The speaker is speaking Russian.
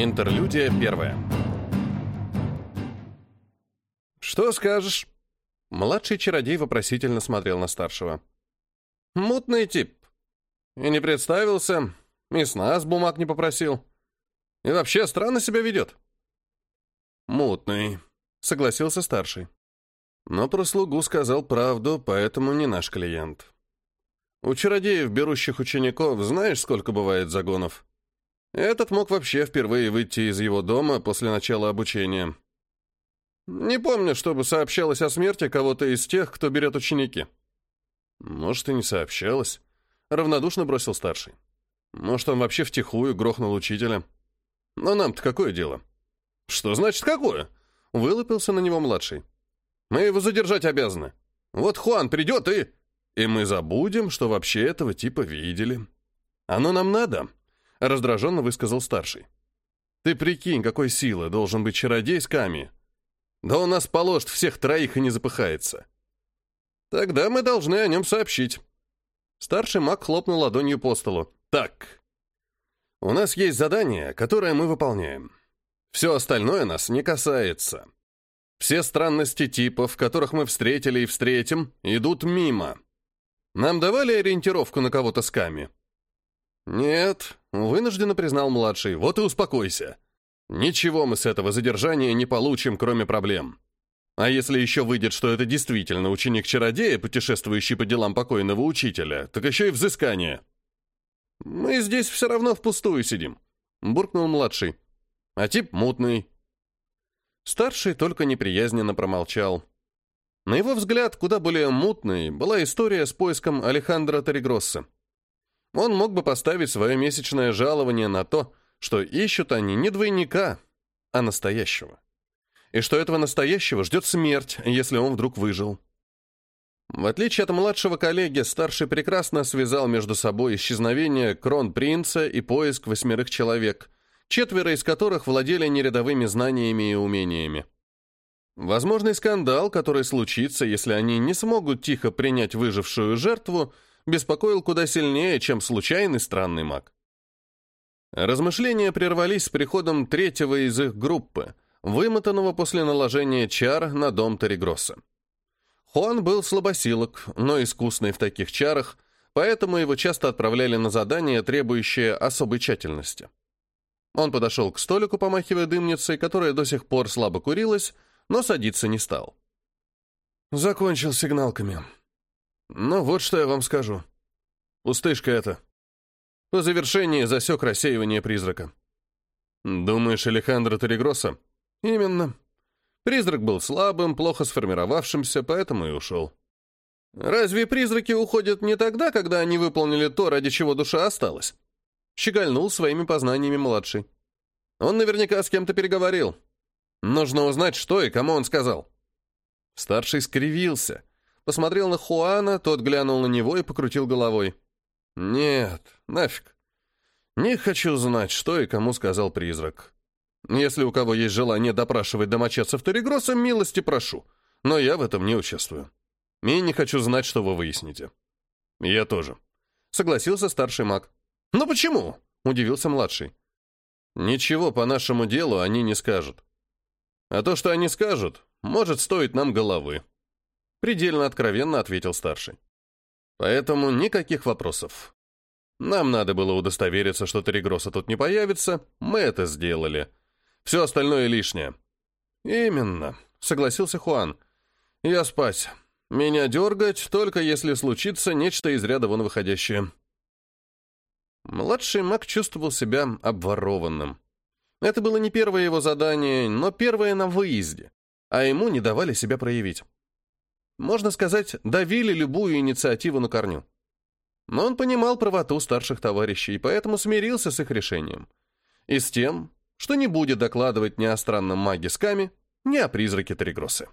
Интерлюдия первая. «Что скажешь?» Младший чародей вопросительно смотрел на старшего. «Мутный тип. И не представился, и с нас бумаг не попросил. И вообще странно себя ведет». «Мутный», — согласился старший. Но про слугу сказал правду, поэтому не наш клиент. У чародеев, берущих учеников, знаешь, сколько бывает загонов? Этот мог вообще впервые выйти из его дома после начала обучения. Не помню, чтобы сообщалось о смерти кого-то из тех, кто берет ученики. Может, и не сообщалось. Равнодушно бросил старший. Может, он вообще втихую грохнул учителя. Но нам-то какое дело? Что значит какое? Вылупился на него младший. Мы его задержать обязаны. Вот Хуан придет и... И мы забудем, что вообще этого типа видели. Оно нам надо, раздраженно высказал старший. Ты прикинь, какой силы должен быть чародей с Ками. Да он нас положит всех троих и не запыхается. Тогда мы должны о нем сообщить. Старший маг хлопнул ладонью по столу. Так, у нас есть задание, которое мы выполняем. Все остальное нас не касается. Все странности типов, которых мы встретили и встретим, идут мимо. Нам давали ориентировку на кого-то с Ками?» «Нет», — вынужденно признал младший. «Вот и успокойся. Ничего мы с этого задержания не получим, кроме проблем. А если еще выйдет, что это действительно ученик-чародея, путешествующий по делам покойного учителя, так еще и взыскание». «Мы здесь все равно впустую сидим», — буркнул младший. «А тип мутный». Старший только неприязненно промолчал. На его взгляд, куда более мутной была история с поиском Алехандро Торигросса. Он мог бы поставить свое месячное жалование на то, что ищут они не двойника, а настоящего. И что этого настоящего ждет смерть, если он вдруг выжил. В отличие от младшего коллеги, старший прекрасно связал между собой исчезновение кронпринца и поиск восьмерых человек, четверо из которых владели нерядовыми знаниями и умениями. Возможный скандал, который случится, если они не смогут тихо принять выжившую жертву, беспокоил куда сильнее, чем случайный странный маг. Размышления прервались с приходом третьего из их группы, вымотанного после наложения чар на дом Терегросса. Хуан был слабосилок, но искусный в таких чарах, поэтому его часто отправляли на задания, требующие особой тщательности. Он подошел к столику, помахивая дымницей, которая до сих пор слабо курилась, но садиться не стал. Закончил сигналками. Ну вот что я вам скажу. Пустышка это. По завершении засек рассеивание призрака. Думаешь, Алехандро Торегроса? Именно. Призрак был слабым, плохо сформировавшимся, поэтому и ушел. Разве призраки уходят не тогда, когда они выполнили то, ради чего душа осталась? Щегольнул своими познаниями младший. Он наверняка с кем-то переговорил. Нужно узнать, что и кому он сказал. Старший скривился. Посмотрел на Хуана, тот глянул на него и покрутил головой. «Нет, нафиг. Не хочу знать, что и кому сказал призрак. Если у кого есть желание допрашивать домочадцев Торигроса, милости прошу, но я в этом не участвую. И не хочу знать, что вы выясните». «Я тоже», — согласился старший маг. «Но почему?» — удивился младший. «Ничего по нашему делу они не скажут. А то, что они скажут, может стоить нам головы. Предельно откровенно ответил старший. Поэтому никаких вопросов. Нам надо было удостовериться, что Терегроса тут не появится, мы это сделали. Все остальное лишнее. Именно, согласился Хуан. Я спать. Меня дергать, только если случится нечто из ряда вон выходящее. Младший маг чувствовал себя обворованным. Это было не первое его задание, но первое на выезде, а ему не давали себя проявить. Можно сказать, давили любую инициативу на корню. Но он понимал правоту старших товарищей, и поэтому смирился с их решением. И с тем, что не будет докладывать ни о странном маге Скаме, ни о призраке Тригросы.